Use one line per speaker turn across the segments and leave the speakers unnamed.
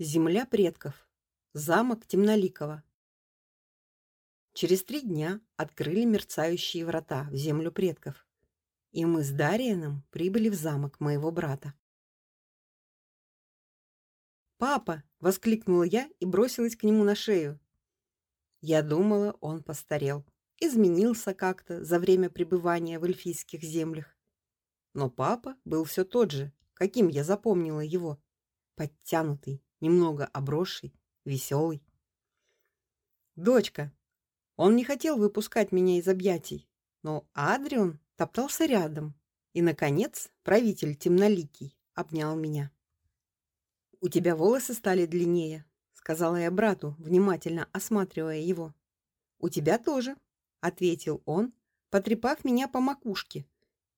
Земля предков. Замок Темноликова. Через три дня открыли мерцающие врата в землю предков, и мы с Дарианом прибыли в замок моего брата. «Папа!» — воскликнула я и бросилась к нему на шею. Я думала, он постарел, изменился как-то за время пребывания в эльфийских землях. Но папа был все тот же, каким я запомнила его, подтянутый, немного обросший, веселый. Дочка. Он не хотел выпускать меня из объятий, но Адрион топтался рядом, и наконец правитель темноликий обнял меня. У тебя волосы стали длиннее, сказала я брату, внимательно осматривая его. У тебя тоже, ответил он, потрепав меня по макушке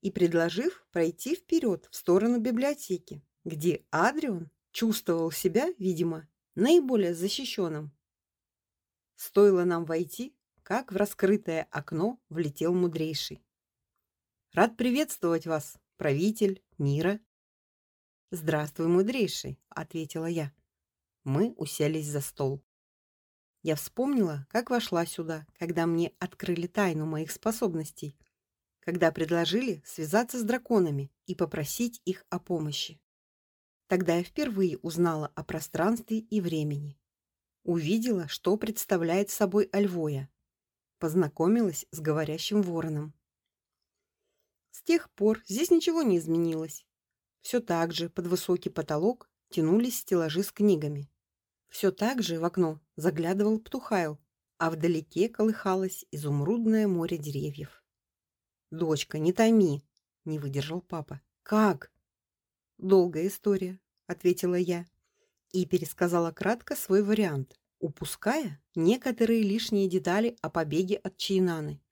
и предложив пройти вперед в сторону библиотеки, где Адрион чувствовал себя, видимо, наиболее защищенным. Стоило нам войти, как в раскрытое окно влетел мудрейший. Рад приветствовать вас, правитель мира. Здравствуй, мудрейший, ответила я. Мы уселись за стол. Я вспомнила, как вошла сюда, когда мне открыли тайну моих способностей, когда предложили связаться с драконами и попросить их о помощи. Тогда я впервые узнала о пространстве и времени. Увидела, что представляет собой Альвоя. Познакомилась с говорящим вороном. С тех пор здесь ничего не изменилось. Все так же под высокий потолок тянулись стеллажи с книгами. Все так же в окно заглядывал Птухайл, а вдалеке колыхалось изумрудное море деревьев. Дочка, не томи, не выдержал папа. Как? Долгая история, ответила я и пересказала кратко свой вариант, упуская некоторые лишние детали о побеге от Чайнаны,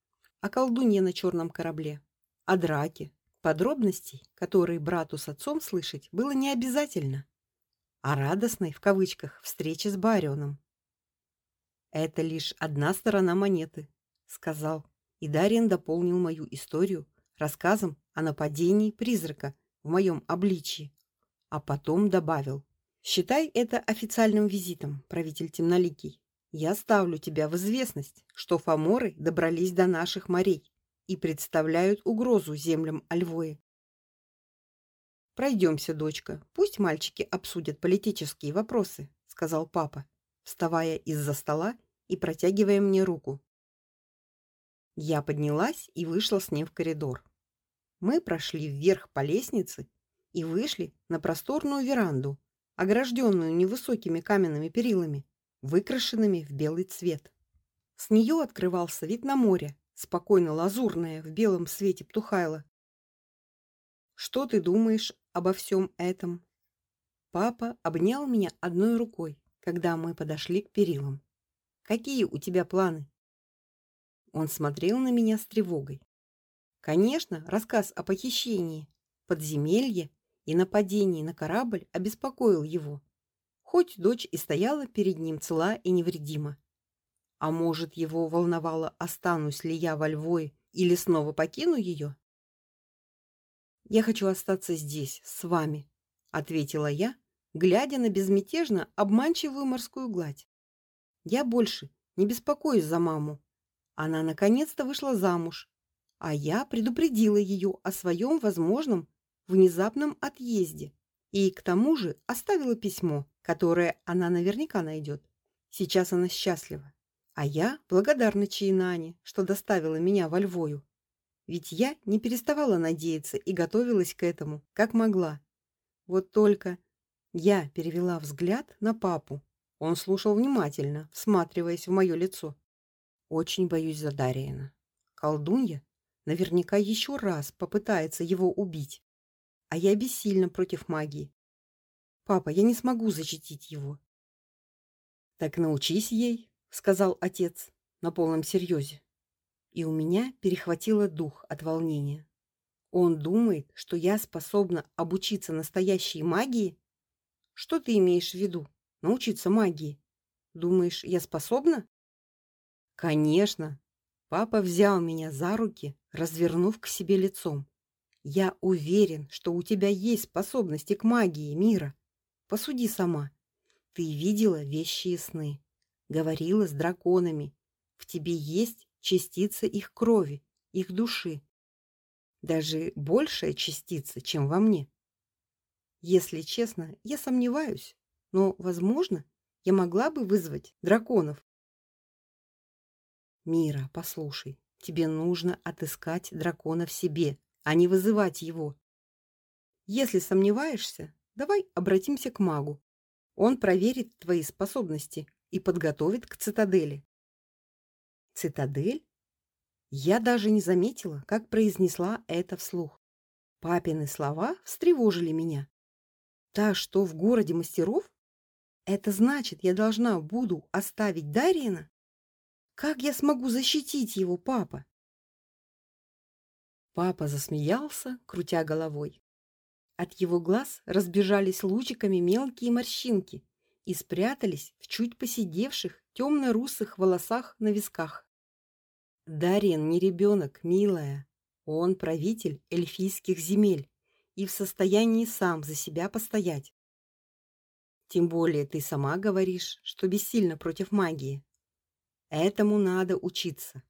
о колдунье на черном корабле, о драке, подробностей, которые брату с отцом слышать было не обязательно, о радостной в кавычках встрече с Барионом. Это лишь одна сторона монеты, сказал, и Дариан дополнил мою историю рассказом о нападении призрака в моем обличии, а потом добавил: "Считай это официальным визитом, правитель Темноликий. Я ставлю тебя в известность, что фаморы добрались до наших морей и представляют угрозу землям Альвои. Пройдемся, дочка. Пусть мальчики обсудят политические вопросы, сказал папа, вставая из-за стола и протягивая мне руку. Я поднялась и вышла с ним в коридор. Мы прошли вверх по лестнице и вышли на просторную веранду, огражденную невысокими каменными перилами, выкрашенными в белый цвет. С нее открывался вид на море, спокойно лазурное в белом свете Птухайла. Что ты думаешь обо всем этом? Папа обнял меня одной рукой, когда мы подошли к перилам. Какие у тебя планы? Он смотрел на меня с тревогой. Конечно, рассказ о похищении, подземелье и нападении на корабль обеспокоил его. Хоть дочь и стояла перед ним цела и невредима. А может, его волновало, останусь ли я во Львове или снова покину ее? Я хочу остаться здесь с вами, ответила я, глядя на безмятежно обманчивую морскую гладь. Я больше не беспокоюсь за маму. Она наконец-то вышла замуж а я предупредила ее о своем возможном внезапном отъезде и к тому же оставила письмо, которое она наверняка найдет. Сейчас она счастлива, а я благодарна Чайнане, что доставила меня во Львою. Ведь я не переставала надеяться и готовилась к этому, как могла. Вот только я перевела взгляд на папу. Он слушал внимательно, всматриваясь в мое лицо. Очень боюсь за Дариена. Колдунья Наверняка еще раз попытается его убить. А я бессильна против магии. Папа, я не смогу защитить его. Так научись ей, сказал отец на полном серьезе. И у меня перехватило дух от волнения. Он думает, что я способна обучиться настоящей магии? Что ты имеешь в виду? Научиться магии? Думаешь, я способна? Конечно. Папа взял меня за руки развернув к себе лицом. Я уверен, что у тебя есть способности к магии мира. Посуди сама. Ты видела вещи и сны, говорила с драконами. В тебе есть частица их крови, их души. Даже большая частица, чем во мне. Если честно, я сомневаюсь, но, возможно, я могла бы вызвать драконов. Мира, послушай, тебе нужно отыскать дракона в себе, а не вызывать его. Если сомневаешься, давай обратимся к магу. Он проверит твои способности и подготовит к цитадели. Цитадель? Я даже не заметила, как произнесла это вслух. Папины слова встревожили меня. Та, что в городе мастеров? Это значит, я должна буду оставить Дариена? Как я смогу защитить его, папа? Папа засмеялся, крутя головой. От его глаз разбежались лучиками мелкие морщинки и спрятались в чуть поседевших темно-русых волосах на висках. Дариен не ребенок, милая. Он правитель эльфийских земель и в состоянии сам за себя постоять. Тем более ты сама говоришь, что бессильна против магии. Этому надо учиться.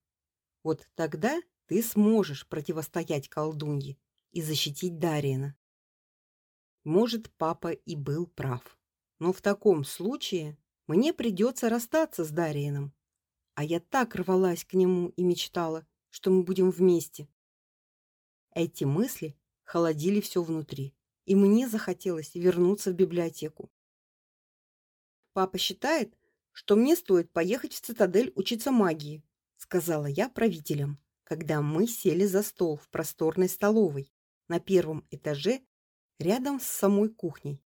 Вот тогда ты сможешь противостоять колдунье и защитить Дариена. Может, папа и был прав. Но в таком случае мне придется расстаться с Дариеном. А я так рвалась к нему и мечтала, что мы будем вместе. Эти мысли холодили все внутри, и мне захотелось вернуться в библиотеку. Папа считает, что мне стоит поехать в цитадель учиться магии, сказала я правителям, когда мы сели за стол в просторной столовой на первом этаже рядом с самой кухней.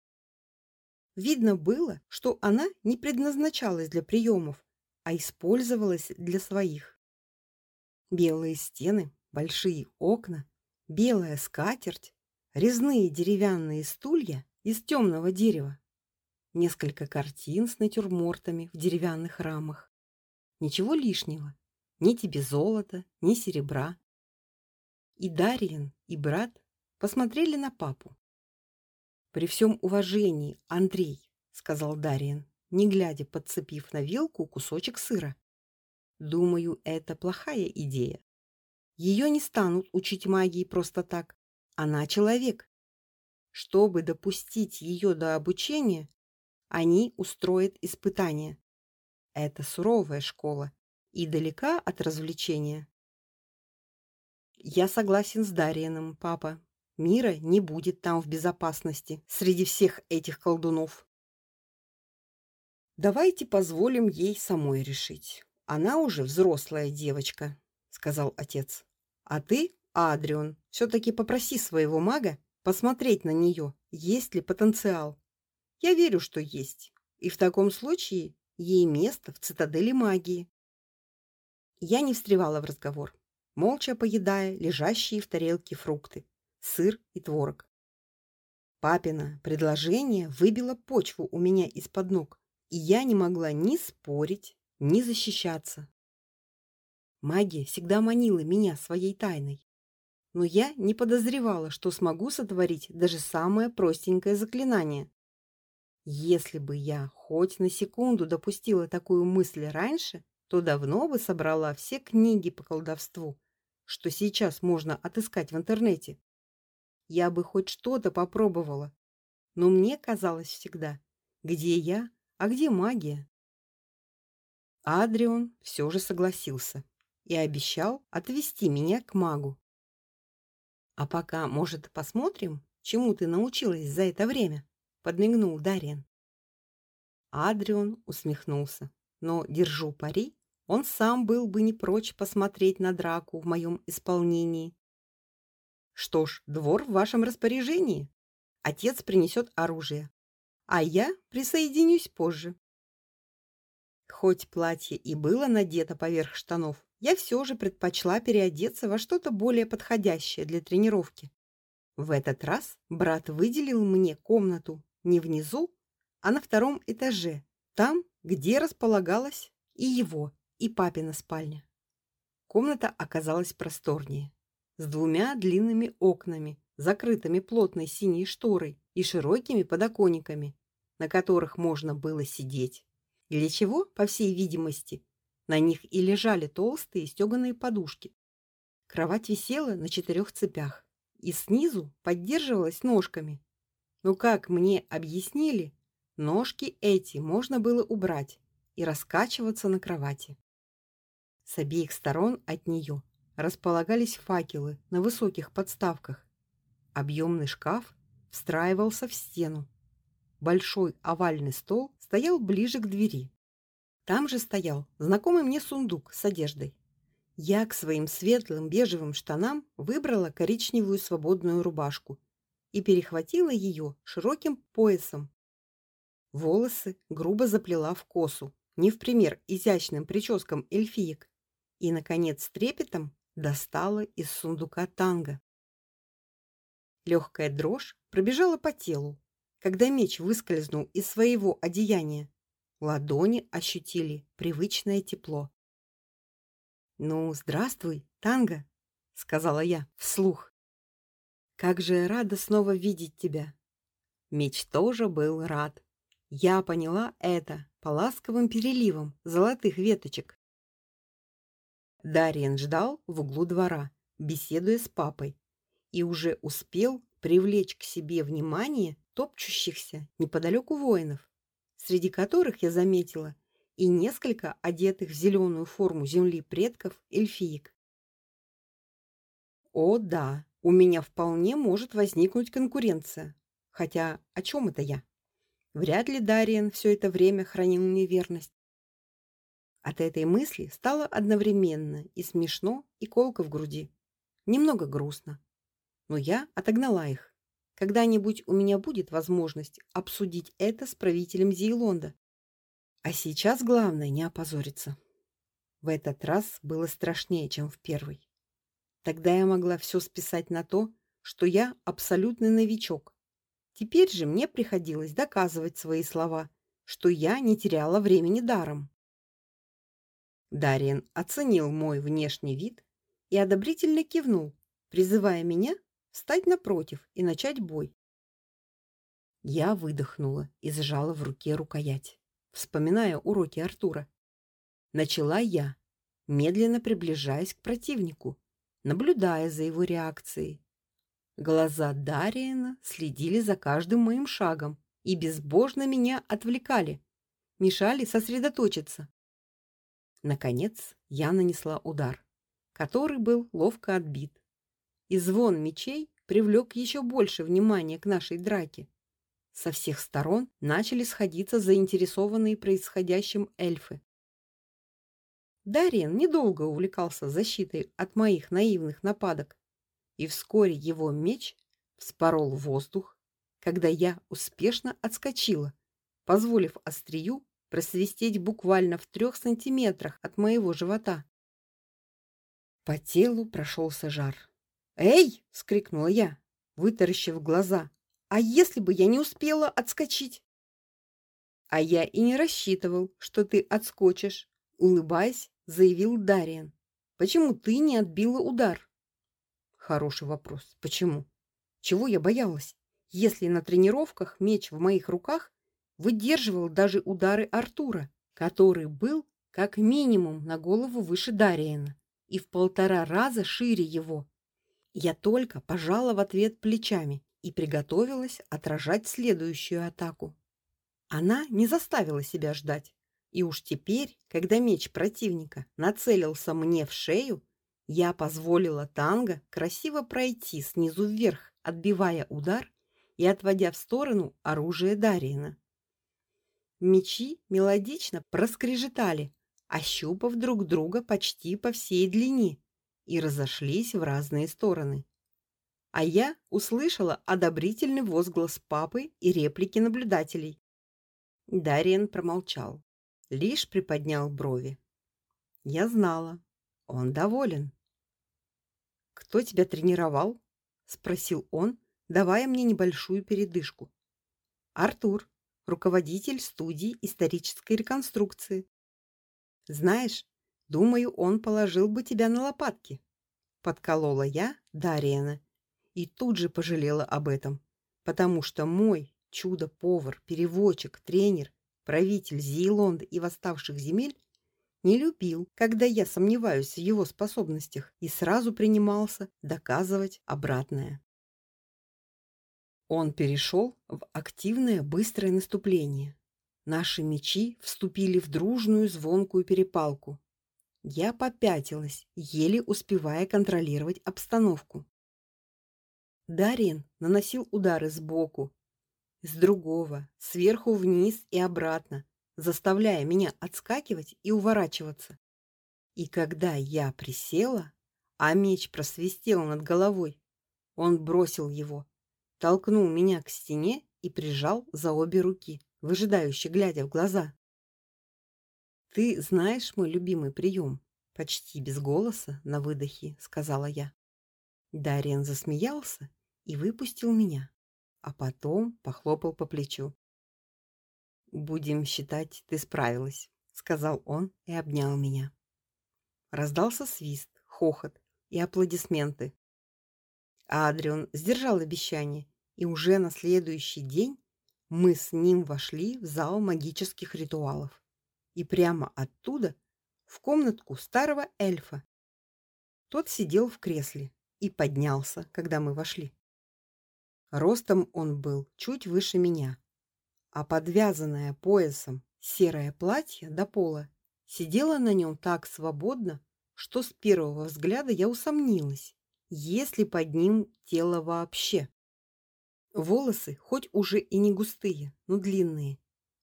Видно было, что она не предназначалась для приемов, а использовалась для своих. Белые стены, большие окна, белая скатерть, резные деревянные стулья из темного дерева, несколько картин с натюрмортами в деревянных рамах. Ничего лишнего, ни тебе золота, ни серебра. И Дарьин, и брат посмотрели на папу. При всем уважении, Андрей, сказал Дарьин, не глядя, подцепив на вилку кусочек сыра. Думаю, это плохая идея. Ее не станут учить магии просто так. Она человек. Чтобы допустить ее до обучения, они устроят испытание. Это суровая школа и далека от развлечения. Я согласен с Дариеном, папа, Мира не будет там в безопасности среди всех этих колдунов. Давайте позволим ей самой решить. Она уже взрослая девочка, сказал отец. А ты, Адрион, все таки попроси своего мага посмотреть на нее, есть ли потенциал. Я верю, что есть. И в таком случае ей место в цитадели магии. Я не встревала в разговор, молча поедая лежащие в тарелке фрукты сыр и творог. Папина предложение выбило почву у меня из-под ног, и я не могла ни спорить, ни защищаться. Магия всегда манила меня своей тайной, но я не подозревала, что смогу сотворить даже самое простенькое заклинание. Если бы я хоть на секунду допустила такую мысль раньше, то давно бы собрала все книги по колдовству, что сейчас можно отыскать в интернете я бы хоть что-то попробовала. Но мне казалось всегда, где я, а где магия? Адрион все же согласился и обещал отвезти меня к магу. А пока, может, посмотрим, чему ты научилась за это время, подмигнул Дариан. Адрион усмехнулся. Но держу пари, он сам был бы не прочь посмотреть на драку в моем исполнении что ж, двор в вашем распоряжении. Отец принесет оружие, а я присоединюсь позже. Хоть платье и было надето поверх штанов, я все же предпочла переодеться во что-то более подходящее для тренировки. В этот раз брат выделил мне комнату не внизу, а на втором этаже, там, где располагалась и его, и папина спальня. Комната оказалась просторнее с двумя длинными окнами, закрытыми плотной синей шторой и широкими подоконниками. на которых можно было сидеть. Для чего, по всей видимости, на них и лежали толстые стеганые подушки. Кровать висела на четырех цепях и снизу поддерживалась ножками. Но как мне объяснили, ножки эти можно было убрать и раскачиваться на кровати. С обеих сторон от нее располагались факелы на высоких подставках. Объемный шкаф встраивался в стену. Большой овальный стол стоял ближе к двери. Там же стоял знакомый мне сундук с одеждой. Я к своим светлым бежевым штанам выбрала коричневую свободную рубашку и перехватила ее широким поясом. Волосы грубо заплела в косу, не в пример изящным прическам эльфиек, и наконец трепетом достала из сундука танго. Легкая дрожь пробежала по телу, когда меч выскользнул из своего одеяния. Ладони ощутили привычное тепло. "Ну, здравствуй, Танго", сказала я вслух. "Как же рада снова видеть тебя". Меч тоже был рад. Я поняла это по ласковым переливам золотых веточек. Дариен ждал в углу двора, беседуя с папой, и уже успел привлечь к себе внимание топчущихся неподалеку воинов, среди которых я заметила и несколько одетых в зеленую форму земли предков эльфиек. О, да, у меня вполне может возникнуть конкуренция. Хотя о чем это я? Вряд ли Дариен все это время хранил мне верность. От этой мысли стало одновременно и смешно, и колко в груди. Немного грустно. Но я отогнала их. Когда-нибудь у меня будет возможность обсудить это с правителем Зейлонда. А сейчас главное не опозориться. В этот раз было страшнее, чем в первый. Тогда я могла все списать на то, что я абсолютный новичок. Теперь же мне приходилось доказывать свои слова, что я не теряла времени даром. Дариен оценил мой внешний вид и одобрительно кивнул, призывая меня встать напротив и начать бой. Я выдохнула и сжала в руке рукоять, вспоминая уроки Артура. Начала я, медленно приближаясь к противнику, наблюдая за его реакцией. Глаза Дариена следили за каждым моим шагом и безбожно меня отвлекали, мешали сосредоточиться. Наконец, я нанесла удар, который был ловко отбит и звон мечей привлек еще больше внимания к нашей драке. Со всех сторон начали сходиться заинтересованные происходящим эльфы. Дариен недолго увлекался защитой от моих наивных нападок, и вскоре его меч вспорол воздух, когда я успешно отскочила, позволив острию просвистеть буквально в трех сантиметрах от моего живота. По телу прошелся жар. "Эй!" вскрикнула я, вытаращив глаза. "А если бы я не успела отскочить?" "А я и не рассчитывал, что ты отскочишь", улыбаясь, заявил Дариан. "Почему ты не отбила удар?" Хороший вопрос. Почему? Чего я боялась? Если на тренировках меч в моих руках выдерживал даже удары Артура, который был как минимум на голову выше Дариена и в полтора раза шире его. Я только пожала в ответ плечами и приготовилась отражать следующую атаку. Она не заставила себя ждать. И уж теперь, когда меч противника нацелился мне в шею, я позволила танго красиво пройти снизу вверх, отбивая удар и отводя в сторону оружие Дариена. Мечи мелодично проскрежетали, ощупав друг друга почти по всей длине, и разошлись в разные стороны. А я услышала одобрительный возглас папы и реплики наблюдателей. Дариен промолчал, лишь приподнял брови. Я знала, он доволен. Кто тебя тренировал? спросил он, давая мне небольшую передышку. Артур, руководитель студии исторической реконструкции. Знаешь, Думаю, он положил бы тебя на лопатки. Подколола я Дариана и тут же пожалела об этом, потому что мой чудо-повар, переводчик, тренер, правитель Зейлонда и восставших земель, не любил, когда я сомневаюсь в его способностях, и сразу принимался доказывать обратное. Он перешел в активное быстрое наступление. Наши мечи вступили в дружную звонкую перепалку. Я попятилась, еле успевая контролировать обстановку. Дарин наносил удары сбоку, с другого, сверху вниз и обратно, заставляя меня отскакивать и уворачиваться. И когда я присела, а меч просвистел над головой, он бросил его, толкнул меня к стене и прижал за обе руки, выжидающе глядя в глаза. Ты знаешь мой любимый прием?» почти без голоса на выдохе сказала я. Дариан засмеялся и выпустил меня, а потом похлопал по плечу. Будем считать, ты справилась, сказал он и обнял меня. Раздался свист, хохот и аплодисменты. Адриан сдержал обещание, и уже на следующий день мы с ним вошли в зал магических ритуалов. И прямо оттуда в комнатку старого эльфа. Тот сидел в кресле и поднялся, когда мы вошли. Ростом он был чуть выше меня, а подвязанное поясом серое платье до пола сидело на нем так свободно, что с первого взгляда я усомнилась, есть ли под ним тело вообще. Волосы, хоть уже и не густые, но длинные,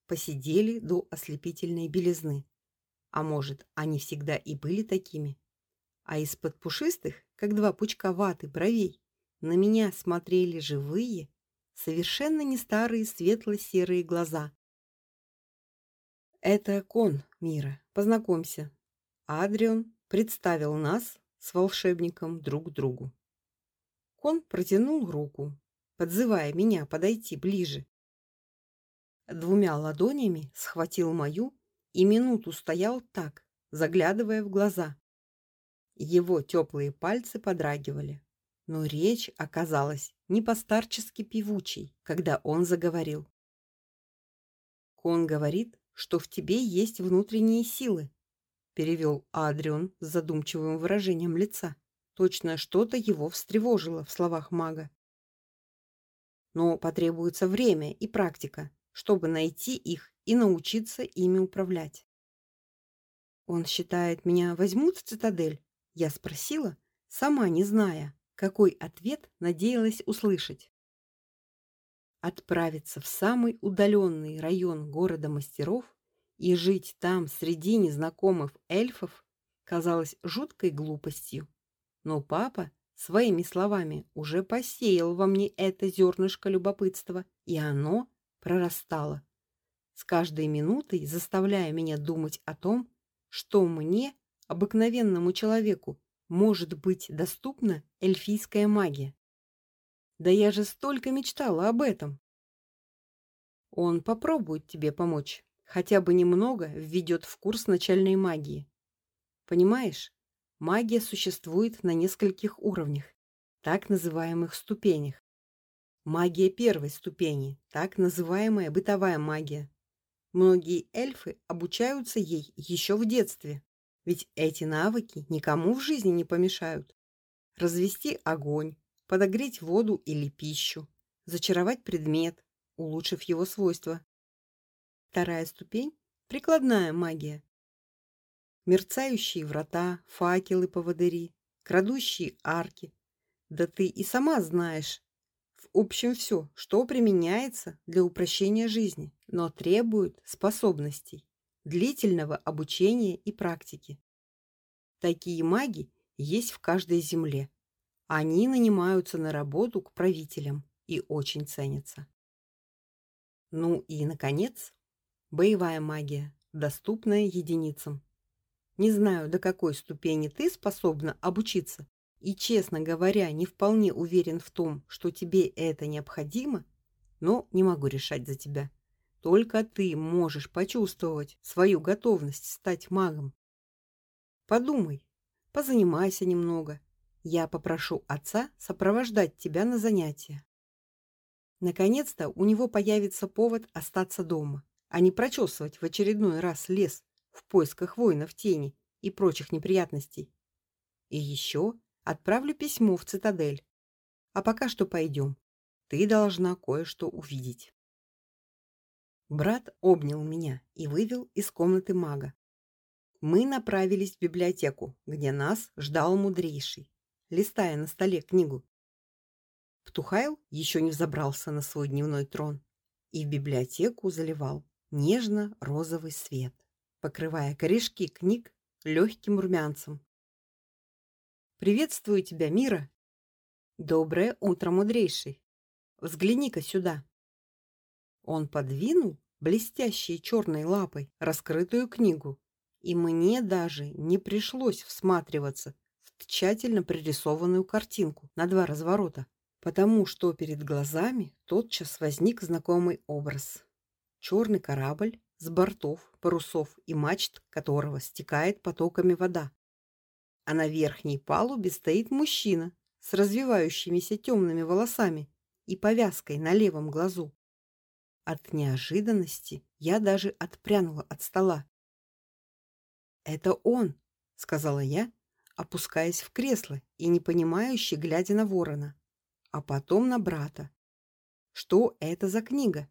посидели до ослепительной белизны. А может, они всегда и были такими? А из-под пушистых, как два пучка ваты бровей, на меня смотрели живые, совершенно не старые светло-серые глаза. Это Кон, Мира. Познакомься. Адриан представил нас с волшебником друг другу. Кон протянул руку, подзывая меня подойти ближе. Двумя ладонями схватил мою и минуту стоял так, заглядывая в глаза. Его теплые пальцы подрагивали но речь оказалась не постарчески певучей, когда он заговорил. Он говорит, что в тебе есть внутренние силы, перевел Адрион с задумчивым выражением лица. Точно что-то его встревожило в словах мага. Но потребуется время и практика, чтобы найти их и научиться ими управлять. Он считает, меня возьмут в цитадель? Я спросила, сама не зная, какой ответ надеялась услышать. Отправиться в самый удаленный район города мастеров и жить там среди незнакомых эльфов казалось жуткой глупостью. Но папа своими словами уже посеял во мне это зернышко любопытства, и оно прорастало, с каждой минутой заставляя меня думать о том, что мне, обыкновенному человеку, может быть доступна эльфийская магия. Да я же столько мечтала об этом. Он попробует тебе помочь, хотя бы немного введет в курс начальной магии. Понимаешь? Магия существует на нескольких уровнях, так называемых ступенях. Магия первой ступени, так называемая бытовая магия. Многие эльфы обучаются ей еще в детстве. Ведь эти навыки никому в жизни не помешают. Развести огонь, подогреть воду или пищу, зачаровать предмет, улучшив его свойства. Вторая ступень прикладная магия. Мерцающие врата, факелы поводыри, крадущие арки. Да ты и сама знаешь, в общем все, что применяется для упрощения жизни, но требует способностей длительного обучения и практики. Такие маги есть в каждой земле. Они нанимаются на работу к правителям и очень ценятся. Ну и наконец, боевая магия, доступная единицам. Не знаю, до какой ступени ты способна обучиться, и, честно говоря, не вполне уверен в том, что тебе это необходимо, но не могу решать за тебя. Только ты можешь почувствовать свою готовность стать магом. Подумай, позанимайся немного. Я попрошу отца сопровождать тебя на занятия. Наконец-то у него появится повод остаться дома, а не прочесывать в очередной раз лес в поисках воинов тени и прочих неприятностей. И еще отправлю письмо в цитадель. А пока что пойдем. Ты должна кое-что увидеть. Брат обнял меня и вывел из комнаты мага. Мы направились в библиотеку, где нас ждал мудрейший, листая на столе книгу. Птухайл еще не взобрался на свой дневной трон и в библиотеку заливал нежно-розовый свет, покрывая корешки книг легким румянцем. «Приветствую тебя, Мира!» «Доброе утро, мудрейший! Взгляни-ка сюда!» Он подвинул блестящей черной лапой раскрытую книгу, и мне даже не пришлось всматриваться в тщательно прорисованную картинку на два разворота потому что перед глазами тотчас возник знакомый образ. Черный корабль с бортов, парусов и мачт которого стекает потоками вода. А на верхней палубе стоит мужчина с развивающимися темными волосами и повязкой на левом глазу. От неожиданности я даже отпрянула от стола. «Это он», — сказала я, опускаясь в кресло и непонимающе глядя на ворона а потом на брата. Что это за книга?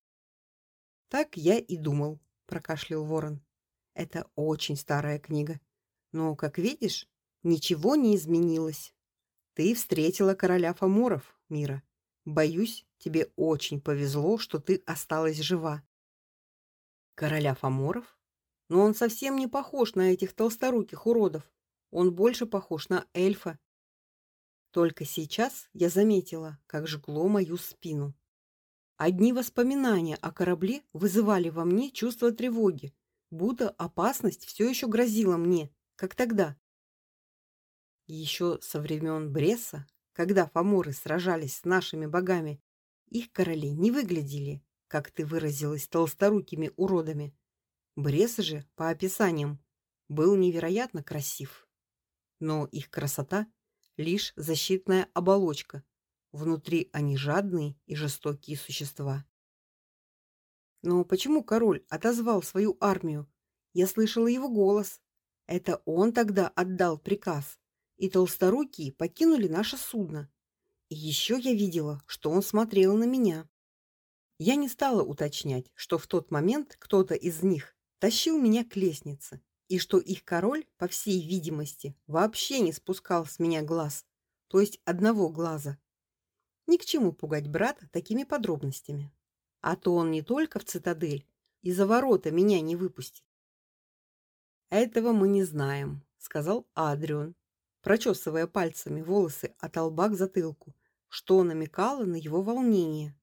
Так я и думал, прокашлял Ворон. Это очень старая книга. Но, как видишь, ничего не изменилось. Ты встретила короля Фаморов, Мира. Боюсь, тебе очень повезло, что ты осталась жива. Короля Фаморов? Но он совсем не похож на этих толсторуких уродов. Он больше похож на эльфа только сейчас я заметила, как жгло мою спину. Одни воспоминания о корабле вызывали во мне чувство тревоги, будто опасность все еще грозила мне, как тогда. Еще со времен Бреса, когда фаморы сражались с нашими богами, их короли не выглядели, как ты выразилась, толсторукими уродами. Брес же, по описаниям, был невероятно красив. Но их красота лишь защитная оболочка. Внутри они жадные и жестокие существа. Но почему король отозвал свою армию? Я слышала его голос. Это он тогда отдал приказ, и толсторукие покинули наше судно. И еще я видела, что он смотрел на меня. Я не стала уточнять, что в тот момент кто-то из них тащил меня к лестнице и что их король, по всей видимости, вообще не спускал с меня глаз, то есть одного глаза. Ни к чему пугать брата такими подробностями. А то он не только в цитадель, и за ворота меня не выпустит. Этого мы не знаем, сказал Адрион, прочесывая пальцами волосы от лба к затылку, что намекало на его волнение.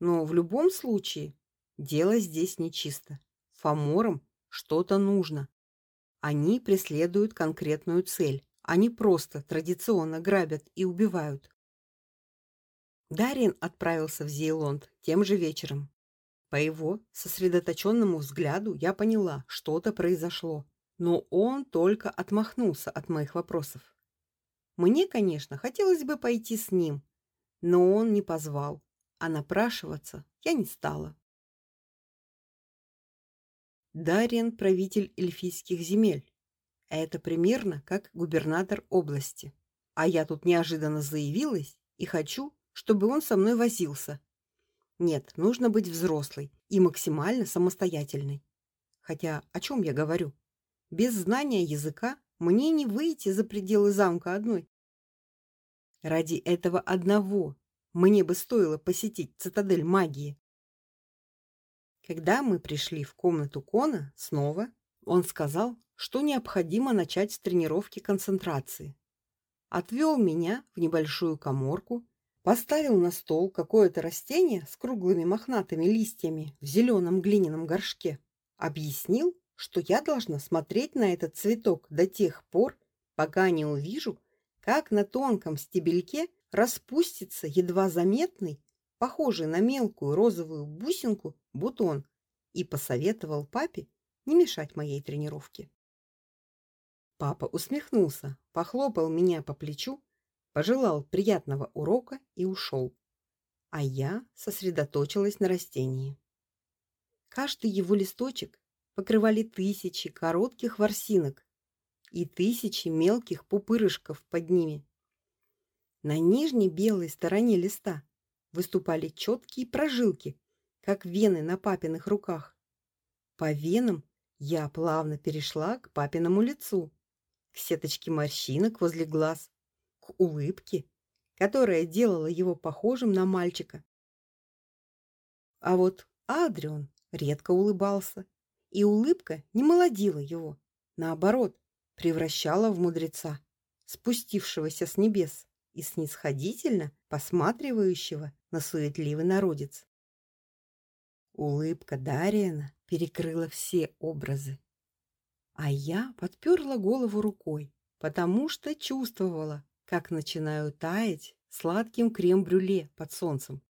Но в любом случае дело здесь нечисто. Фаморам что-то нужно. Они преследуют конкретную цель, не просто традиционно грабят и убивают. Дарин отправился в Зейлонд тем же вечером. По его сосредоточенному взгляду я поняла, что-то произошло, но он только отмахнулся от моих вопросов. Мне, конечно, хотелось бы пойти с ним, но он не позвал, а напрашиваться я не стала. Дариен – правитель эльфийских земель. Это примерно как губернатор области. А я тут неожиданно заявилась и хочу, чтобы он со мной возился. Нет, нужно быть взрослой и максимально самостоятельной. Хотя о чем я говорю? Без знания языка мне не выйти за пределы замка одной. Ради этого одного мне бы стоило посетить цитадель магии. Когда мы пришли в комнату Кона снова, он сказал, что необходимо начать с тренировки концентрации. Отвел меня в небольшую каморку, поставил на стол какое-то растение с круглыми мохнатыми листьями в зеленом глиняном горшке, объяснил, что я должна смотреть на этот цветок до тех пор, пока не увижу, как на тонком стебельке распустится едва заметный похожий на мелкую розовую бусинку, бутон, и посоветовал папе не мешать моей тренировке. Папа усмехнулся, похлопал меня по плечу, пожелал приятного урока и ушел. а я сосредоточилась на растении. Каждый его листочек покрывали тысячи коротких ворсинок и тысячи мелких пупырышков под ними. На нижней белой стороне листа выступали четкие прожилки, как вены на папиных руках. По венам я плавно перешла к папиному лицу, к сеточке морщинок возле глаз, к улыбке, которая делала его похожим на мальчика. А вот Адрион редко улыбался, и улыбка не молодила его, наоборот, превращала в мудреца, спустившегося с небес и снисходительно посматривающего на суетливый народец. Улыбка Дариена перекрыла все образы. А я подперла голову рукой, потому что чувствовала, как начинаю таять сладким крем-брюле под солнцем.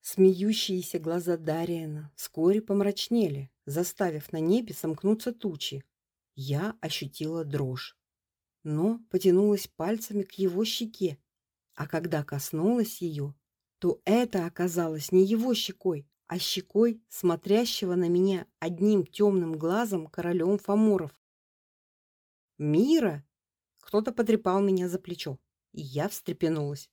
Смеющиеся глаза Дариена вскоре помрачнели, заставив на небе сомкнуться тучи. Я ощутила дрожь, но потянулась пальцами к его щеке, а когда коснулась ее, то это оказалось не его щекой, а щекой смотрящего на меня одним темным глазом королем Фаморов. Мира! Кто-то потрепал меня за плечо, и я встрепенулась.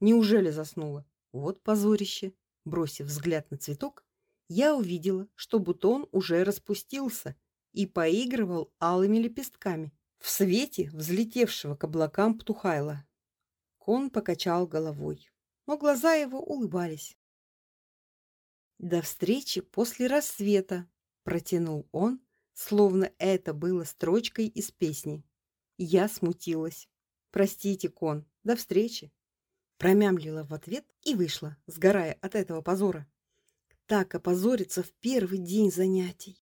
Неужели заснула? Вот позорище. Бросив взгляд на цветок, я увидела, что бутон уже распустился и поигрывал алыми лепестками в свете взлетевшего к облакам птухайла. Кон покачал головой, но глаза его улыбались. До встречи после рассвета, протянул он, словно это было строчкой из песни. Я смутилась. Простите, Кон. До встречи. Промямлила в ответ и вышла, сгорая от этого позора. Так опозориться в первый день занятий.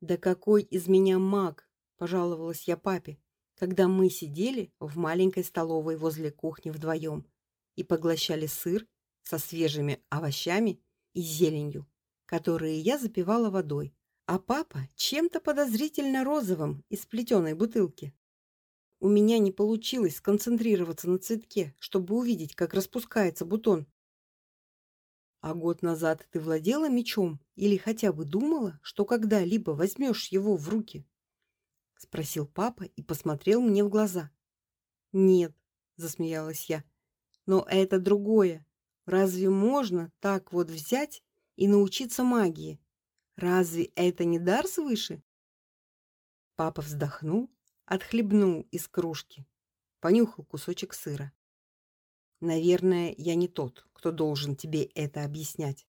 Да какой из меня маг, пожаловалась я папе, когда мы сидели в маленькой столовой возле кухни вдвоем и поглощали сыр со свежими овощами и зеленью, которые я запивала водой, а папа чем-то подозрительно розовым из плетеной бутылки. У меня не получилось сконцентрироваться на цветке, чтобы увидеть, как распускается бутон. А год назад ты владела мечом или хотя бы думала, что когда-либо возьмешь его в руки? спросил папа и посмотрел мне в глаза. Нет, засмеялась я. Но это другое. Разве можно так вот взять и научиться магии? Разве это не дар свыше? Папа вздохнул, отхлебнул из кружки, понюхал кусочек сыра. Наверное, я не тот, кто должен тебе это объяснять.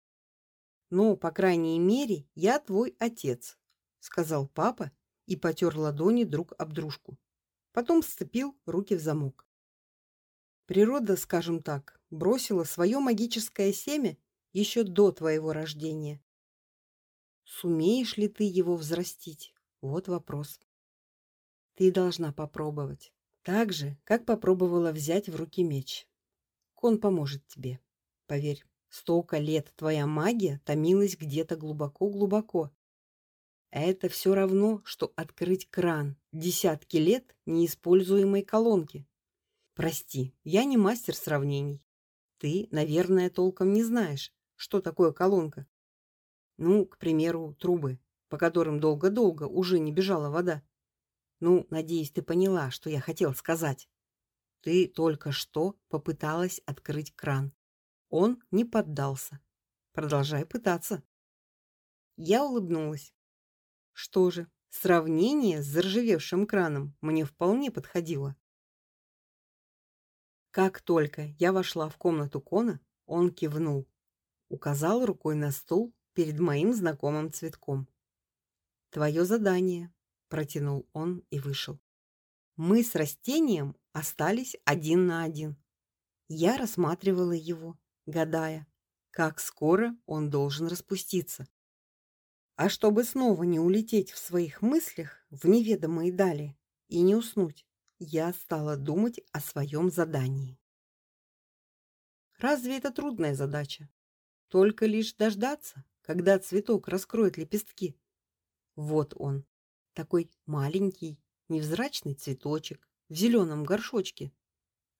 Но, по крайней мере, я твой отец, сказал папа и потер ладони друг об дружку. Потом сцепил руки в замок. Природа, скажем так, бросила свое магическое семя еще до твоего рождения. Сумеешь ли ты его взрастить? Вот вопрос. Ты должна попробовать, так же, как попробовала взять в руки меч. Он поможет тебе. Поверь, столько лет твоя магия томилась где-то глубоко-глубоко. Это все равно, что открыть кран десятки лет неиспользуемой колонки. Прости, я не мастер сравнений. Ты, наверное, толком не знаешь, что такое колонка. Ну, к примеру, трубы, по которым долго-долго уже не бежала вода. Ну, надеюсь, ты поняла, что я хотел сказать. Ты только что попыталась открыть кран. Он не поддался. Продолжай пытаться. Я улыбнулась. Что же, сравнение с заржавевшим краном мне вполне подходило. Как только я вошла в комнату Кона, он кивнул, указал рукой на стул перед моим знакомым цветком. Твое задание, протянул он и вышел. Мы с растением остались один на один. Я рассматривала его, гадая, как скоро он должен распуститься. А чтобы снова не улететь в своих мыслях в неведомые дали и не уснуть, я стала думать о своем задании. Разве это трудная задача? Только лишь дождаться, когда цветок раскроет лепестки. Вот он, такой маленький, невзрачный цветочек в зеленом горшочке.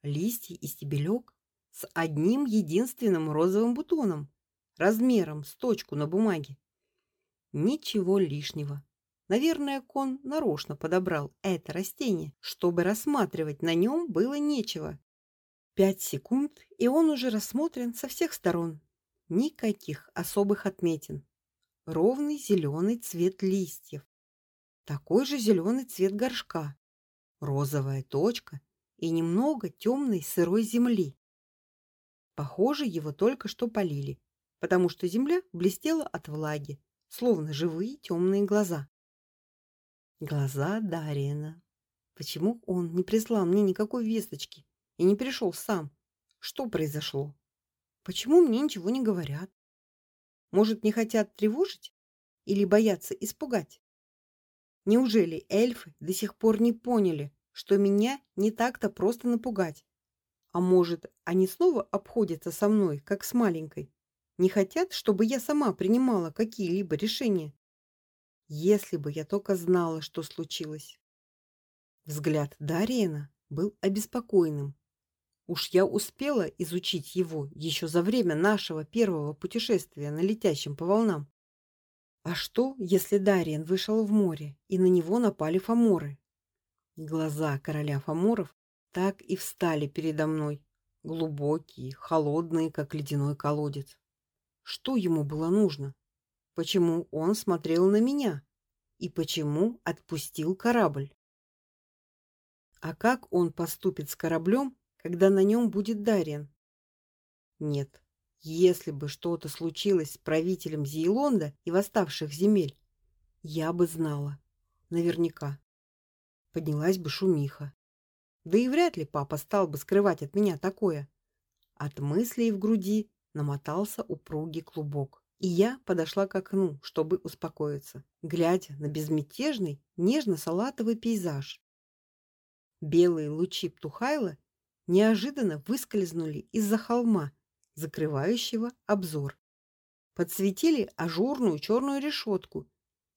Листья и стебелек с одним единственным розовым бутоном, размером с точку на бумаге. Ничего лишнего. Наверное, кон нарочно подобрал это растение, чтобы рассматривать на нем было нечего. Пять секунд, и он уже рассмотрен со всех сторон. Никаких особых отметин. Ровный зеленый цвет листьев. Такой же зеленый цвет горшка. Розовая точка и немного темной сырой земли. Похоже, его только что полили, потому что земля блестела от влаги, словно живые темные глаза. Глаза Дариена. Почему он не прислал мне никакой весточки и не пришел сам? Что произошло? Почему мне ничего не говорят? Может, не хотят тревожить или боятся испугать? Неужели эльфы до сих пор не поняли, что меня не так-то просто напугать? А может, они снова обходятся со мной, как с маленькой? Не хотят, чтобы я сама принимала какие-либо решения? Если бы я только знала, что случилось. Взгляд Дариена был обеспокоенным. Уж я успела изучить его еще за время нашего первого путешествия на летящем по волнам. А что, если Дариен вышел в море и на него напали фаморы? Глаза короля фаморов так и встали передо мной, глубокие, холодные, как ледяной колодец. Что ему было нужно? Почему он смотрел на меня? И почему отпустил корабль? А как он поступит с кораблем, когда на нем будет Дариан? Нет, если бы что-то случилось с правителем Зейлонда и восставших земель, я бы знала. Наверняка. Поднялась бы шумиха. Да и вряд ли папа стал бы скрывать от меня такое. От мыслей в груди намотался упругий клубок. И я подошла к окну, чтобы успокоиться, глядя на безмятежный, нежно-салатовый пейзаж. Белые лучи Птухайла неожиданно выскользнули из-за холма, закрывающего обзор. Подсветили ажурную черную решетку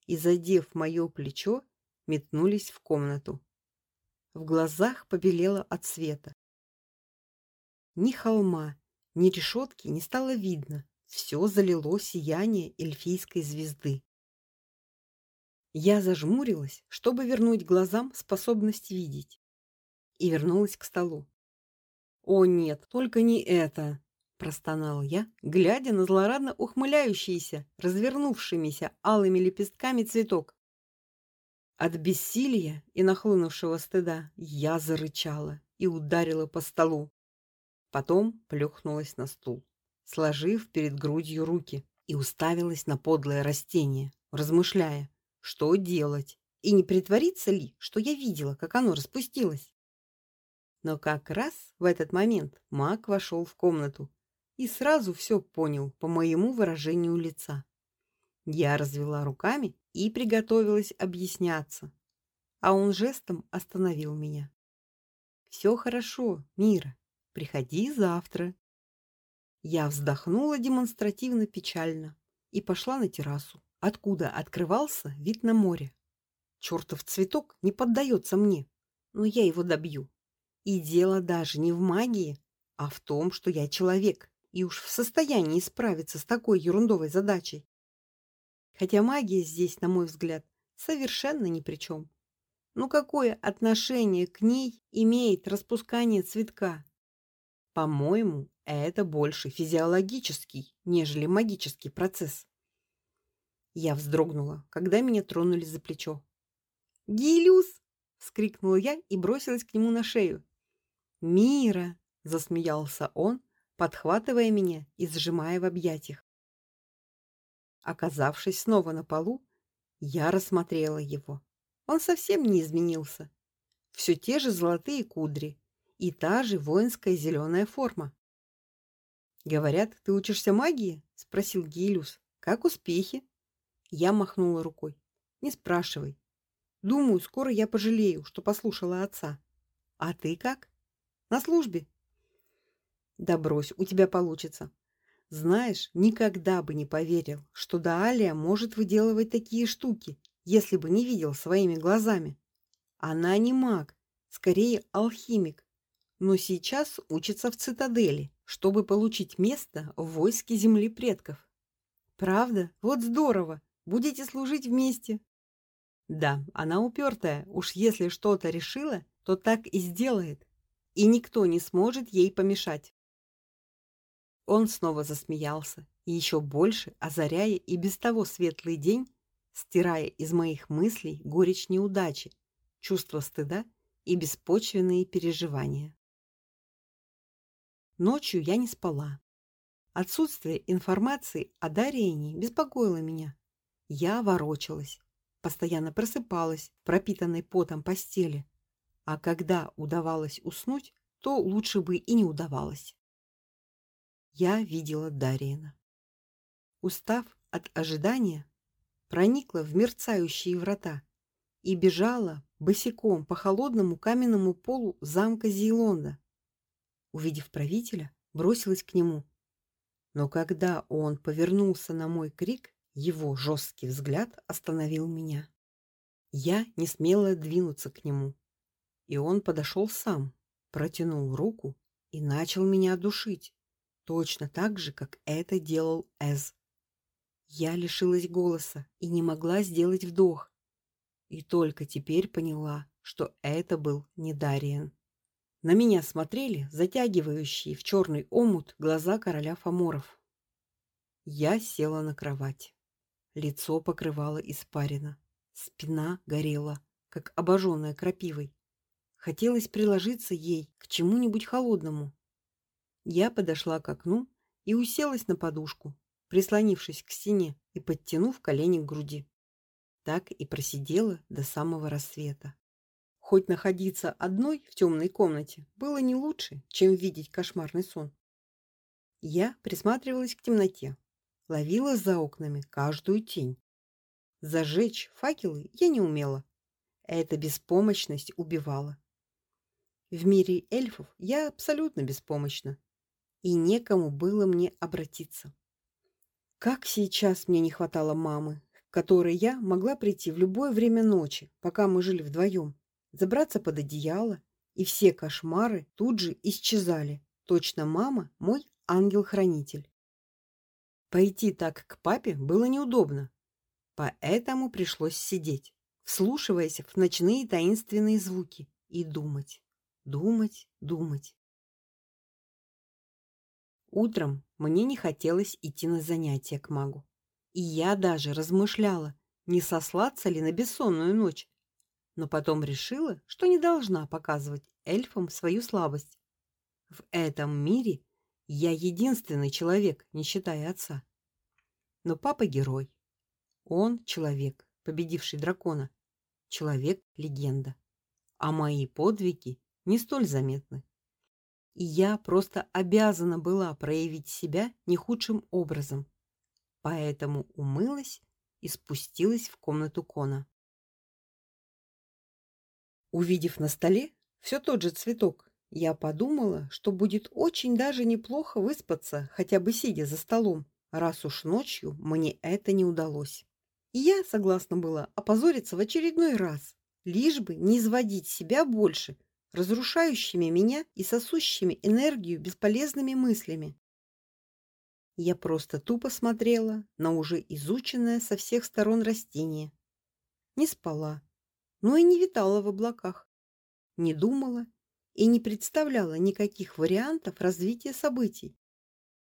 и, задев мое плечо, метнулись в комнату. В глазах побелело от света. Ни холма, ни решетки не стало видно, все залило сияние эльфийской звезды. Я зажмурилась, чтобы вернуть глазам способность видеть, и вернулась к столу. О нет, только не это, простонал я, глядя на злорадно ухмыляющийся, развернувшимися алыми лепестками цветок. От бессилия и нахлынувшего стыда я зарычала и ударила по столу. Потом плюхнулась на стул сложив перед грудью руки, и уставилась на подлое растение, размышляя, что делать, и не притвориться ли, что я видела, как оно распустилось. Но как раз в этот момент Мак вошел в комнату и сразу все понял по моему выражению лица. Я развела руками и приготовилась объясняться, а он жестом остановил меня. Все хорошо, Мира. Приходи завтра. Я вздохнула демонстративно печально и пошла на террасу, откуда открывался вид на море. Чертов цветок не поддается мне, но я его добью. И дело даже не в магии, а в том, что я человек и уж в состоянии справиться с такой ерундовой задачей. Хотя магия здесь, на мой взгляд, совершенно ни при чем. Ну какое отношение к ней имеет распускание цветка? По-моему, это больше физиологический, нежели магический процесс. Я вздрогнула, когда меня тронули за плечо. "Гилюс!" вскрикнула я и бросилась к нему на шею. "Мира!" засмеялся он, подхватывая меня и сжимая в объятиях. Оказавшись снова на полу, я рассмотрела его. Он совсем не изменился. Все те же золотые кудри и та же воинская зеленая форма. Говорят, ты учишься магии? спросил Гилюс. Как успехи? Я махнула рукой. Не спрашивай. Думаю, скоро я пожалею, что послушала отца. А ты как? На службе? Да брось, у тебя получится. Знаешь, никогда бы не поверил, что Даалия может выделывать такие штуки, если бы не видел своими глазами. Она не маг, скорее алхимик, но сейчас учится в цитадели, чтобы получить место в войске земли предков. Правда? Вот здорово. Будете служить вместе. Да, она упертая. Уж если что-то решила, то так и сделает. И никто не сможет ей помешать. Он снова засмеялся, и еще больше озаряя и без того светлый день, стирая из моих мыслей горечь неудачи, чувство стыда и беспочвенные переживания. Ночью я не спала. Отсутствие информации о Дарине беспокоило меня. Я ворочалась, постоянно просыпалась в пропитанной потом постели, а когда удавалось уснуть, то лучше бы и не удавалось. Я видела Дариена. Устав от ожидания, проникла в мерцающие врата и бежала босиком по холодному каменному полу замка Зейлонда. Увидев правителя, бросилась к нему. Но когда он повернулся на мой крик, его жесткий взгляд остановил меня. Я не смела двинуться к нему, и он подошел сам, протянул руку и начал меня душить, точно так же, как это делал Эз. Я лишилась голоса и не могла сделать вдох. И только теперь поняла, что это был не Дариен. На меня смотрели затягивающие в черный омут глаза короля Фаморов. Я села на кровать. Лицо покрывало испарина, спина горела, как обожженная крапивой. Хотелось приложиться ей к чему-нибудь холодному. Я подошла к окну и уселась на подушку, прислонившись к стене и подтянув колени к груди. Так и просидела до самого рассвета. Хоть находиться одной в темной комнате было не лучше, чем видеть кошмарный сон. Я присматривалась к темноте, ловила за окнами каждую тень. Зажечь факелы я не умела. Эта беспомощность убивала. В мире эльфов я абсолютно беспомощна, и некому было мне обратиться. Как сейчас мне не хватало мамы, к которой я могла прийти в любое время ночи, пока мы жили вдвоем, забраться под одеяло, и все кошмары тут же исчезали. Точно мама мой ангел-хранитель. Пойти так к папе было неудобно, поэтому пришлось сидеть, вслушиваясь в ночные таинственные звуки и думать, думать, думать. Утром мне не хотелось идти на занятия к магу. И я даже размышляла, не сослаться ли на бессонную ночь. Но потом решила, что не должна показывать эльфам свою слабость. В этом мире я единственный человек, не считая отца. Но папа герой. Он человек, победивший дракона. Человек-легенда. А мои подвиги не столь заметны и я просто обязана была проявить себя не худшим образом. Поэтому умылась и спустилась в комнату Кона. Увидев на столе все тот же цветок, я подумала, что будет очень даже неплохо выспаться, хотя бы сидя за столом, раз уж ночью мне это не удалось. И я согласна была опозориться в очередной раз, лишь бы не изводить себя больше разрушающими меня и сосущими энергию бесполезными мыслями. Я просто тупо смотрела на уже изученное со всех сторон растение. Не спала, но и не витала в облаках. Не думала и не представляла никаких вариантов развития событий.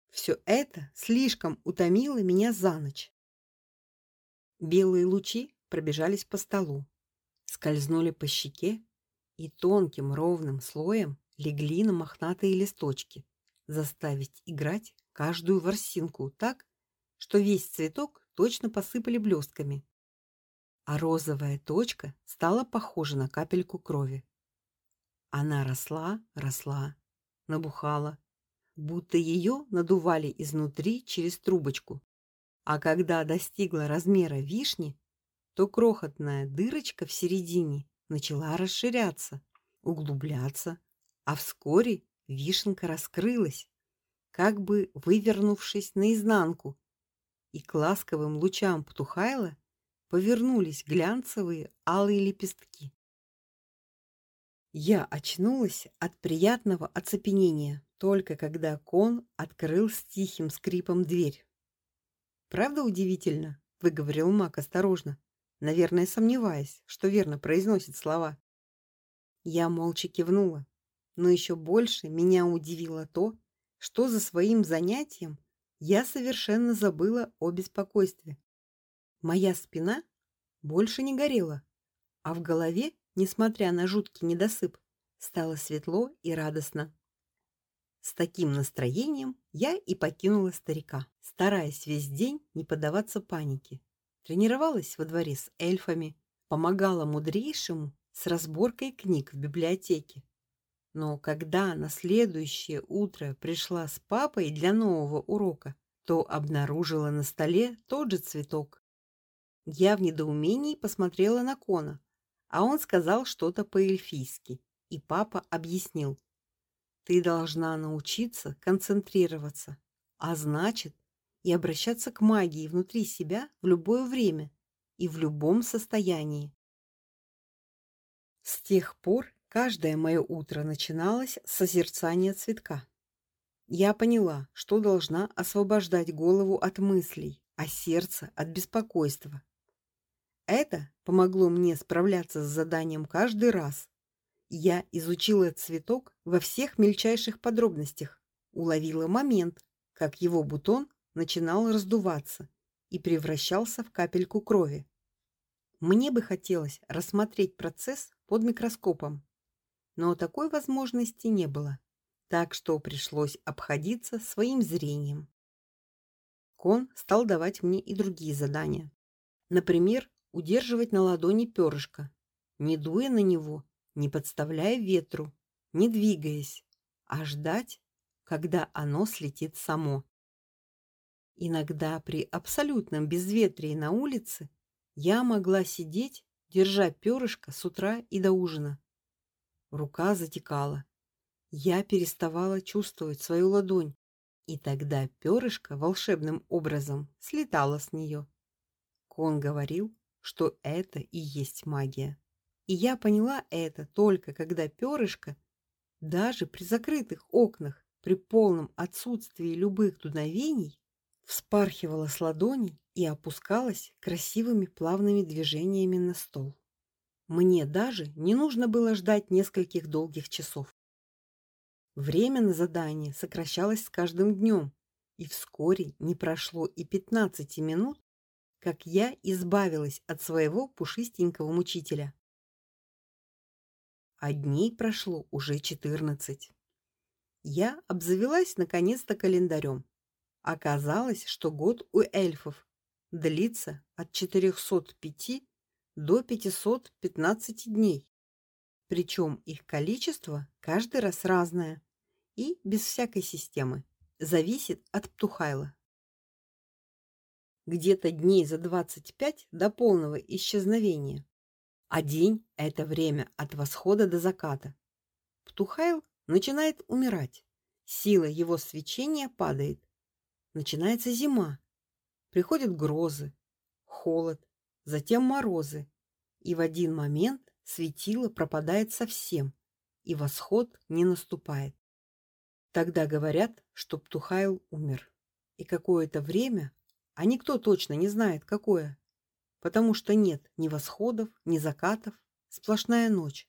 Все это слишком утомило меня за ночь. Белые лучи пробежались по столу, скользнули по щеке и тонким ровным слоем легли на мохнатые листочки, заставить играть каждую ворсинку так, что весь цветок точно посыпали блестками. А розовая точка стала похожа на капельку крови. Она росла, росла, набухала, будто ее надували изнутри через трубочку. А когда достигла размера вишни, то крохотная дырочка в середине начала расширяться, углубляться, а вскоре вишенка раскрылась, как бы вывернувшись наизнанку, и к ласковым лучам Птухайла повернулись глянцевые алые лепестки. Я очнулась от приятного оцепенения, только когда кон открыл с тихим скрипом дверь. Правда удивительно, выговорил Мак осторожно, наверное, сомневаясь, что верно произносит слова. Я молча кивнула, но еще больше меня удивило то, что за своим занятием я совершенно забыла о беспокойстве. Моя спина больше не горела, а в голове, несмотря на жуткий недосып, стало светло и радостно. С таким настроением я и покинула старика, стараясь весь день не поддаваться панике. Тренировалась во дворе с эльфами, помогала мудрейшему с разборкой книг в библиотеке. Но когда на следующее утро пришла с папой для нового урока, то обнаружила на столе тот же цветок. Я в недоумении посмотрела на Кона, а он сказал что-то по-эльфийски, и папа объяснил: ты должна научиться концентрироваться, а значит, и обращаться к магии внутри себя в любое время и в любом состоянии. С тех пор каждое мое утро начиналось с созерцания цветка. Я поняла, что должна освобождать голову от мыслей, а сердце от беспокойства. Это помогло мне справляться с заданием каждый раз, я изучила цветок во всех мельчайших подробностях, уловила момент, как его бутон начинал раздуваться и превращался в капельку крови. Мне бы хотелось рассмотреть процесс под микроскопом, но такой возможности не было, так что пришлось обходиться своим зрением. Кон стал давать мне и другие задания. Например, удерживать на ладони перышко, не дуя на него не подставляя ветру, не двигаясь, а ждать, когда оно слетит само. Иногда при абсолютном безветрии на улице я могла сидеть, держа перышко с утра и до ужина. Рука затекала. Я переставала чувствовать свою ладонь, и тогда перышко волшебным образом слетало с нее. Кон говорил, что это и есть магия. И я поняла это только когда перышко, даже при закрытых окнах, при полном отсутствии любых дуновений, вспархивало с ладони и опускалось красивыми плавными движениями на стол. Мне даже не нужно было ждать нескольких долгих часов. Время на задание сокращалось с каждым днем, и вскоре не прошло и пятнадцати минут, как я избавилась от своего пушистенького мучителя а прошло уже четырнадцать. Я обзавелась наконец-то календарем. Оказалось, что год у эльфов длится от 405 до 515 дней. Причем их количество каждый раз разное и без всякой системы, зависит от Птухайла. Где-то дней за 25 до полного исчезновения а день – это время от восхода до заката. Птухайл начинает умирать, сила его свечения падает. Начинается зима, приходят грозы, холод, затем морозы, и в один момент светило пропадает совсем, и восход не наступает. Тогда говорят, что Птухайл умер. И какое-то время, а никто точно не знает какое, потому что нет ни восходов, ни закатов, сплошная ночь.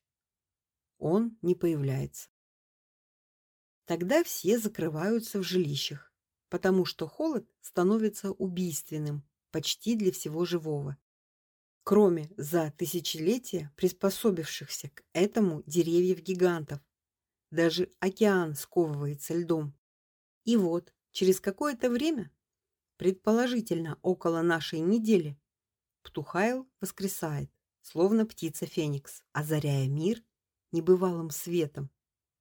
Он не появляется. Тогда все закрываются в жилищах, потому что холод становится убийственным почти для всего живого. Кроме за тысячелетия приспособившихся к этому деревьев-гигантов. Даже океан сковывается льдом. И вот, через какое-то время, предположительно около нашей недели, Птухайл воскресает, словно птица Феникс, озаряя мир небывалым светом.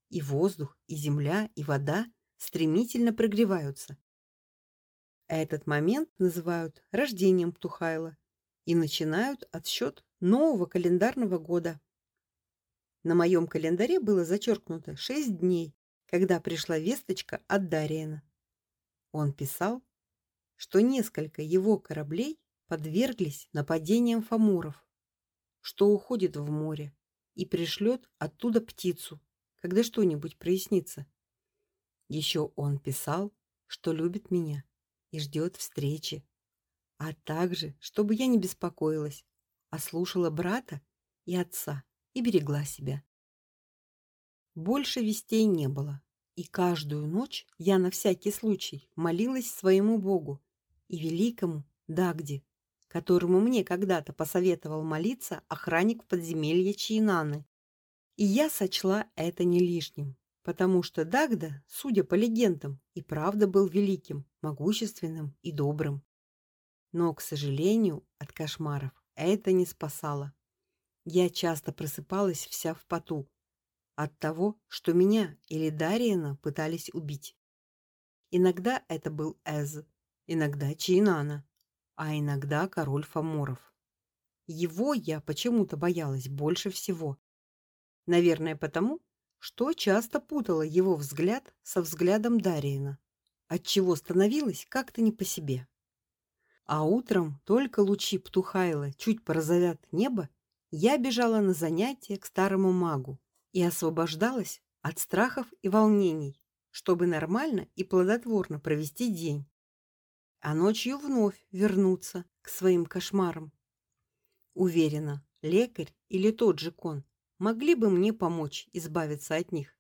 И воздух, и земля, и вода стремительно прогреваются. Этот момент называют рождением Птухайла и начинают отсчет нового календарного года. На моем календаре было зачеркнуто шесть дней, когда пришла весточка от Дариена. Он писал, что несколько его кораблей подверглись нападениям фамуров, что уходит в море и пришлет оттуда птицу, когда что-нибудь прояснится. Еще он писал, что любит меня и ждет встречи, а также, чтобы я не беспокоилась, а слушала брата и отца и берегла себя. Больше вестей не было, и каждую ночь я на всякий случай молилась своему Богу и великому Дагде, которому мне когда-то посоветовал молиться охранник подземелья Чайнаны. И я сочла это не лишним, потому что Дагда, судя по легендам, и правда был великим, могущественным и добрым. Но, к сожалению, от кошмаров это не спасало. Я часто просыпалась вся в поту от того, что меня или Дариена пытались убить. Иногда это был Эз, иногда Чинана, а иногда король Фаморов. Его я почему-то боялась больше всего. Наверное, потому, что часто путала его взгляд со взглядом Дариена, отчего становилось как-то не по себе. А утром только лучи Птухайла чуть порозовят небо, я бежала на занятия к старому магу и освобождалась от страхов и волнений, чтобы нормально и плодотворно провести день. А ночью вновь вернуться к своим кошмарам. Уверена, лекарь или тот же кон могли бы мне помочь избавиться от них.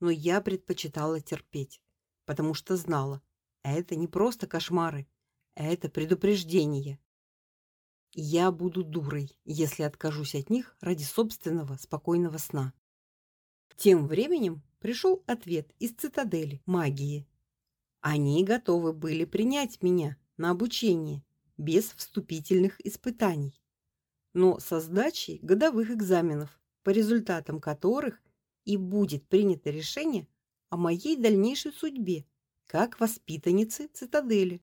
Но я предпочитала терпеть, потому что знала, это не просто кошмары, это предупреждение. Я буду дурой, если откажусь от них ради собственного спокойного сна. Тем временем пришел ответ из цитадели магии. Они готовы были принять меня на обучение без вступительных испытаний, но со сдачей годовых экзаменов, по результатам которых и будет принято решение о моей дальнейшей судьбе как воспитанницы цитадели.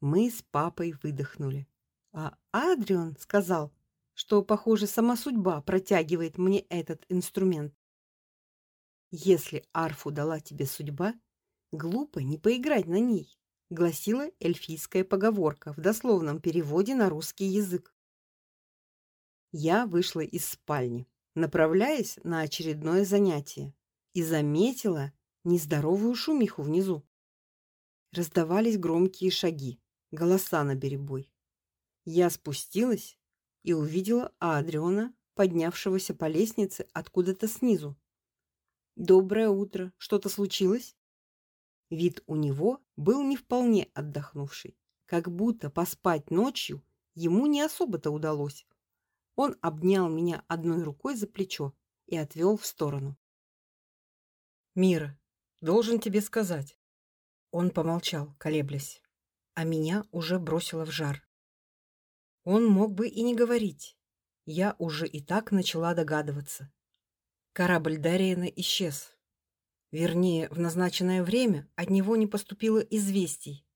Мы с папой выдохнули. А Адриан сказал, что, похоже, сама судьба протягивает мне этот инструмент. Если арфу дала тебе судьба, глупо не поиграть на ней, гласила эльфийская поговорка в дословном переводе на русский язык. Я вышла из спальни, направляясь на очередное занятие, и заметила нездоровую шумиху внизу. Раздавались громкие шаги голоса на беребой. Я спустилась и увидела Адриона, поднявшегося по лестнице откуда-то снизу. Доброе утро. Что-то случилось? Вид у него был не вполне отдохнувший, как будто поспать ночью ему не особо-то удалось. Он обнял меня одной рукой за плечо и отвел в сторону. Мира, должен тебе сказать. Он помолчал, колеблясь а меня уже бросило в жар. Он мог бы и не говорить. Я уже и так начала догадываться. Корабль Дариена исчез. Вернее, в назначенное время от него не поступило известий,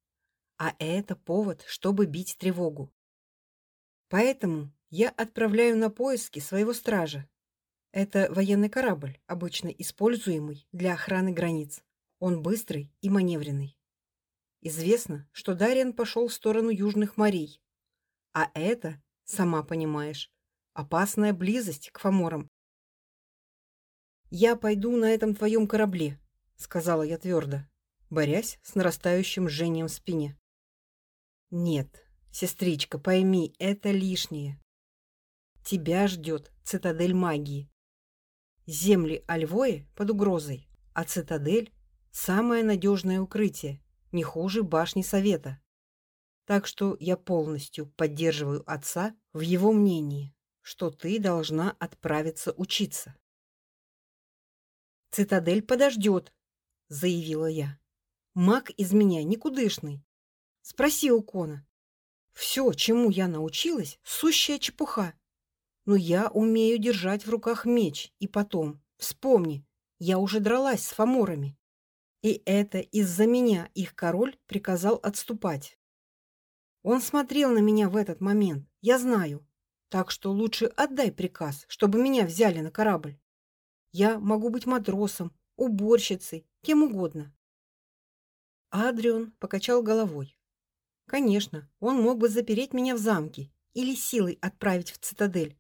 а это повод, чтобы бить тревогу. Поэтому я отправляю на поиски своего стража. Это военный корабль, обычно используемый для охраны границ. Он быстрый и маневренный. Известно, что Дариан пошел в сторону южных морей. А это, сама понимаешь, опасная близость к фаморам. Я пойду на этом твоем корабле, сказала я твердо, борясь с нарастающим жжением в спине. Нет, сестричка, пойми, это лишнее. Тебя ждет цитадель магии. Земли Альвои под угрозой, а цитадель самое надежное укрытие не хуже башни совета. Так что я полностью поддерживаю отца в его мнении, что ты должна отправиться учиться. Цитадель подождет, заявила я. Маг из меня никудышный. Спроси у Кона. Все, чему я научилась, сущая чепуха. Но я умею держать в руках меч, и потом, вспомни, я уже дралась с фаморами. И это из-за меня их король приказал отступать. Он смотрел на меня в этот момент, я знаю. Так что лучше отдай приказ, чтобы меня взяли на корабль. Я могу быть матросом, уборщицей, кем угодно. Адрион покачал головой. Конечно, он мог бы запереть меня в замке или силой отправить в цитадель,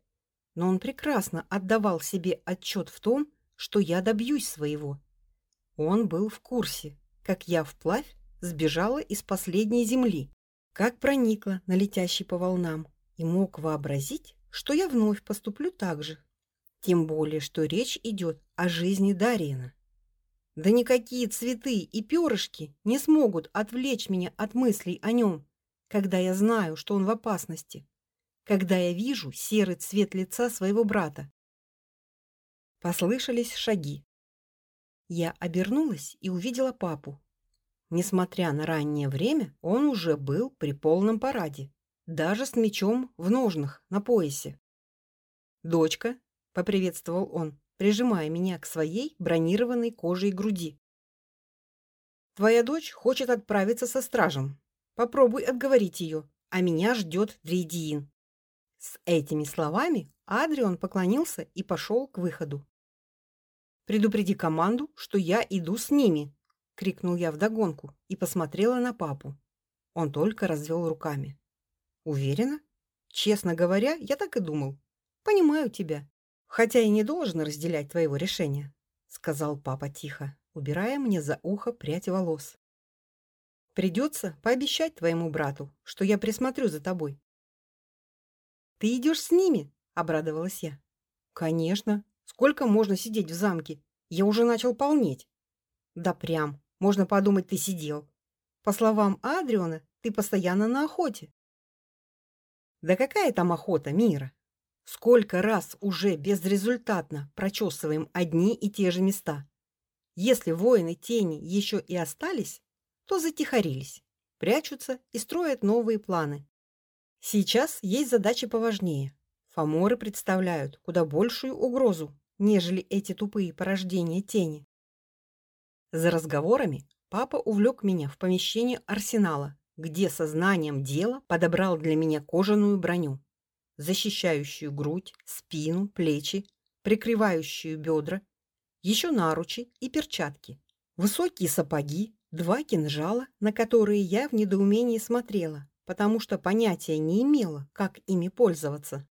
но он прекрасно отдавал себе отчет в том, что я добьюсь своего. Он был в курсе, как я вплавь сбежала из последней земли, как проникла на летящий по волнам и мог вообразить, что я вновь поступлю так же. Тем более, что речь идет о жизни Дариена. Да никакие цветы и перышки не смогут отвлечь меня от мыслей о нем, когда я знаю, что он в опасности, когда я вижу серый цвет лица своего брата. Послышались шаги. Я обернулась и увидела папу. Несмотря на раннее время, он уже был при полном параде, даже с мечом в ножнах на поясе. "Дочка", поприветствовал он, прижимая меня к своей бронированной кожей груди. Твоя дочь хочет отправиться со стражем. Попробуй отговорить ее, а меня ждет Дрейдиин. С этими словами Адрион поклонился и пошел к выходу. Предупреди команду, что я иду с ними, крикнул я вдогонку и посмотрела на папу. Он только развел руками. Уверена? Честно говоря, я так и думал. Понимаю тебя, хотя и не должен разделять твоего решения, сказал папа тихо, убирая мне за ухо прядь волос. Придется пообещать твоему брату, что я присмотрю за тобой. Ты идешь с ними? обрадовалась я. Конечно. Сколько можно сидеть в замке? Я уже начал полнеть. Да прям. Можно подумать, ты сидел. По словам Адриона, ты постоянно на охоте. Да какая там охота, Мира? Сколько раз уже безрезультатно прочесываем одни и те же места. Если воины тени еще и остались, то затихарились, прячутся и строят новые планы. Сейчас есть задачи поважнее. Фаморы представляют куда большую угрозу, нежели эти тупые порождения тени. За разговорами папа увлек меня в помещение арсенала, где сознанием дела подобрал для меня кожаную броню, защищающую грудь, спину, плечи, прикрывающую бедра, еще наручи и перчатки, высокие сапоги, два кинжала, на которые я в недоумении смотрела, потому что понятия не имела, как ими пользоваться.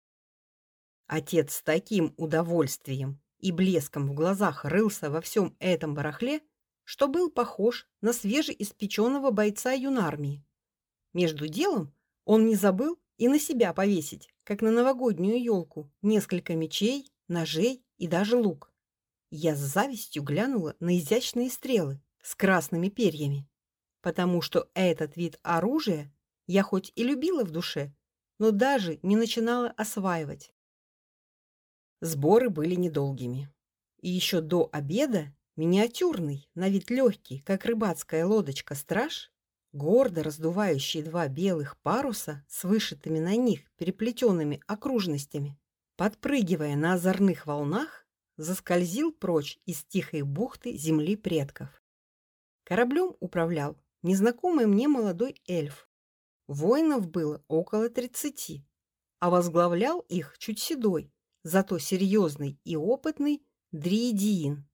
Отец с таким удовольствием и блеском в глазах рылся во всем этом барахле, что был похож на свежеиспеченного бойца юнармии. Между делом он не забыл и на себя повесить, как на новогоднюю елку, несколько мечей, ножей и даже лук. Я с завистью глянула на изящные стрелы с красными перьями, потому что этот вид оружия я хоть и любила в душе, но даже не начинала осваивать. Сборы были недолгими. И еще до обеда Миниатюрный, на вид легкий, как рыбацкая лодочка, страж, гордо раздувающий два белых паруса с вышитыми на них переплетенными окружностями, подпрыгивая на озорных волнах, заскользил прочь из тихой бухты земли предков. Кораблем управлял незнакомый мне молодой эльф. Воинов было около тридцати, а возглавлял их чуть седой, зато серьезный и опытный Дриедиин.